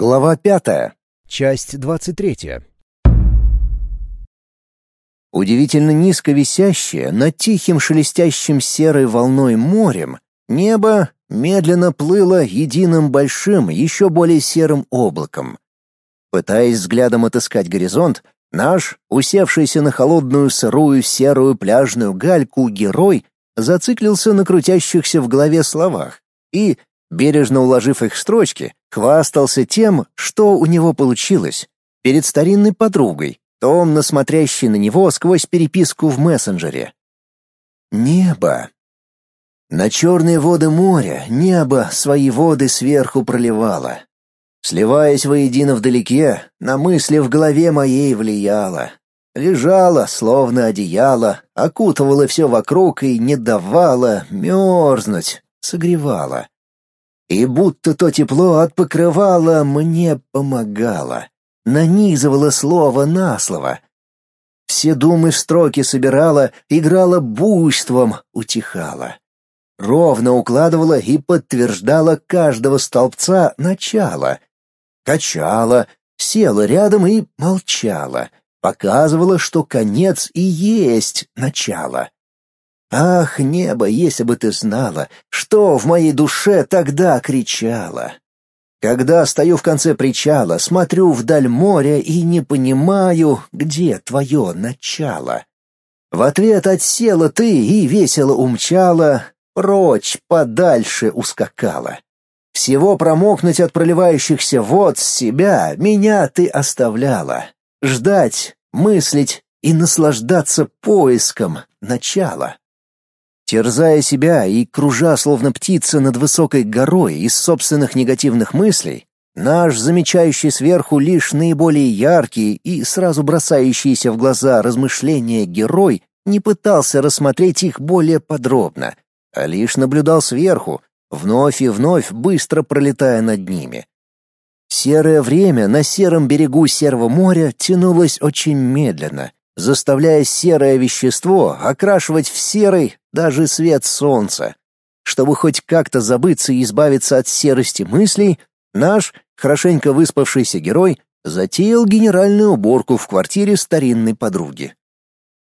Глава пятая. Часть двадцать третья. Удивительно низко висящее над тихим шелестящим серой волной морем, небо медленно плыло единым большим, еще более серым облаком. Пытаясь взглядом отыскать горизонт, наш, усевшийся на холодную сырую серую пляжную гальку герой, зациклился на крутящихся в голове словах и, бережно уложив их строчки, хвастался тем, что у него получилось, перед старинной подругой, томно смотрящей на него сквозь переписку в мессенджере. Небо. На черные воды моря небо свои воды сверху проливало. Сливаясь воедино вдалеке, на мысли в голове моей влияло. Лежала, словно одеяло, окутывала все вокруг и не давала мерзнуть, согревала. И будто то тепло от покрывала мне помогало, нанизывало слово на слово. Все думы в строки собирала, играла буйством, утихала. Ровно укладывала и подтверждала каждого столбца начало. Качала, села рядом и молчала, показывала, что конец и есть начало. Ах, небо, если бы ты знала, что в моей душе тогда кричало. Когда стою в конце причала, смотрю вдаль моря и не понимаю, где твое начало. В ответ отсела ты и весело умчала, прочь, подальше ускакала. Всего промокнуть от проливающихся вод с себя меня ты оставляла. Ждать, мыслить и наслаждаться поиском начала. Терзая себя и кружа словно птица над высокой горой из собственных негативных мыслей, наш замечающий сверху лишь наиболее яркий и сразу бросающийся в глаза размышления герой не пытался рассмотреть их более подробно, а лишь наблюдал сверху, вновь и вновь быстро пролетая над ними. Серое время на сером берегу Серого моря тянулось очень медленно, заставляя серое вещество окрашивать в серый даже свет солнца. Чтобы хоть как-то забыться и избавиться от серости мыслей, наш, хорошенько выспавшийся герой, затеял генеральную уборку в квартире старинной подруги.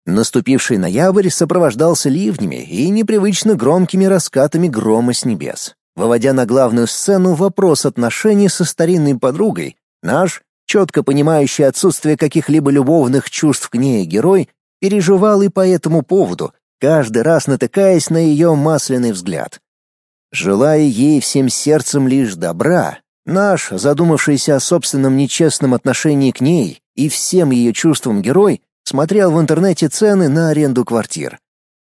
Наступивший ноябрь сопровождался ливнями и непривычно громкими раскатами грома с небес. Выводя на главную сцену вопрос отношений со старинной подругой, наш четко понимающий отсутствие каких-либо любовных чувств к ней герой, переживал и по этому поводу, каждый раз натыкаясь на ее масляный взгляд. Желая ей всем сердцем лишь добра, наш, задумавшийся о собственном нечестном отношении к ней и всем ее чувствам герой, смотрел в интернете цены на аренду квартир.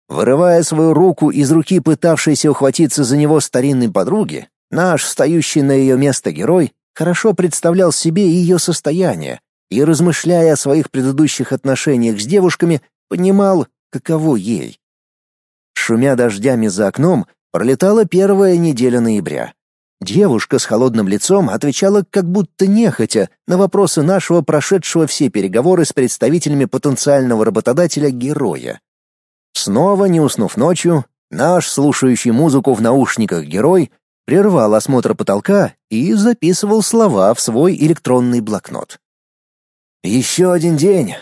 Вырывая свою руку из руки пытавшейся ухватиться за него старинной подруги, наш, встающий на ее место герой, хорошо представлял себе ее состояние и, размышляя о своих предыдущих отношениях с девушками, понимал, каково ей. Шумя дождями за окном, пролетала первая неделя ноября. Девушка с холодным лицом отвечала как будто нехотя на вопросы нашего прошедшего все переговоры с представителями потенциального работодателя героя. Снова не уснув ночью, наш слушающий музыку в наушниках герой прервал осмотр потолка и записывал слова в свой электронный блокнот. «Еще один день.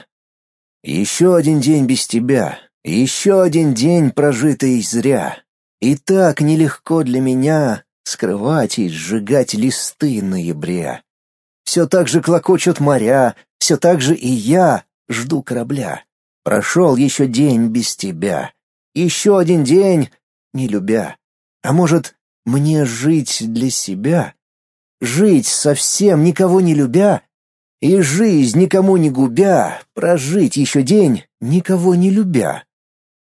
Еще один день без тебя. Еще один день, прожитый зря. И так нелегко для меня скрывать и сжигать листы ноября. Все так же клокочут моря, все так же и я жду корабля. Прошел еще день без тебя. Еще один день, не любя. А может, мне жить для себя? Жить совсем никого не любя? И жизнь никому не губя, прожить еще день, никого не любя?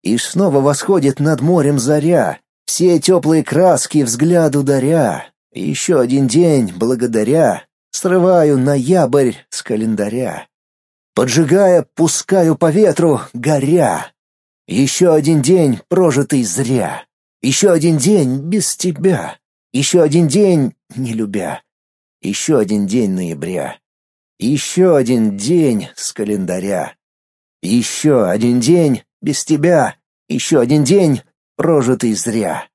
И снова восходит над морем заря, все теплые краски взгляд ударя. Еще один день, благодаря, срываю ноябрь с календаря. Поджигая, пускаю по ветру, горя. Еще один день, прожитый зря. Еще один день без тебя. Еще один день не любя. Еще один день ноября. Еще один день с календаря. Еще один день без тебя. Еще один день прожитый зря.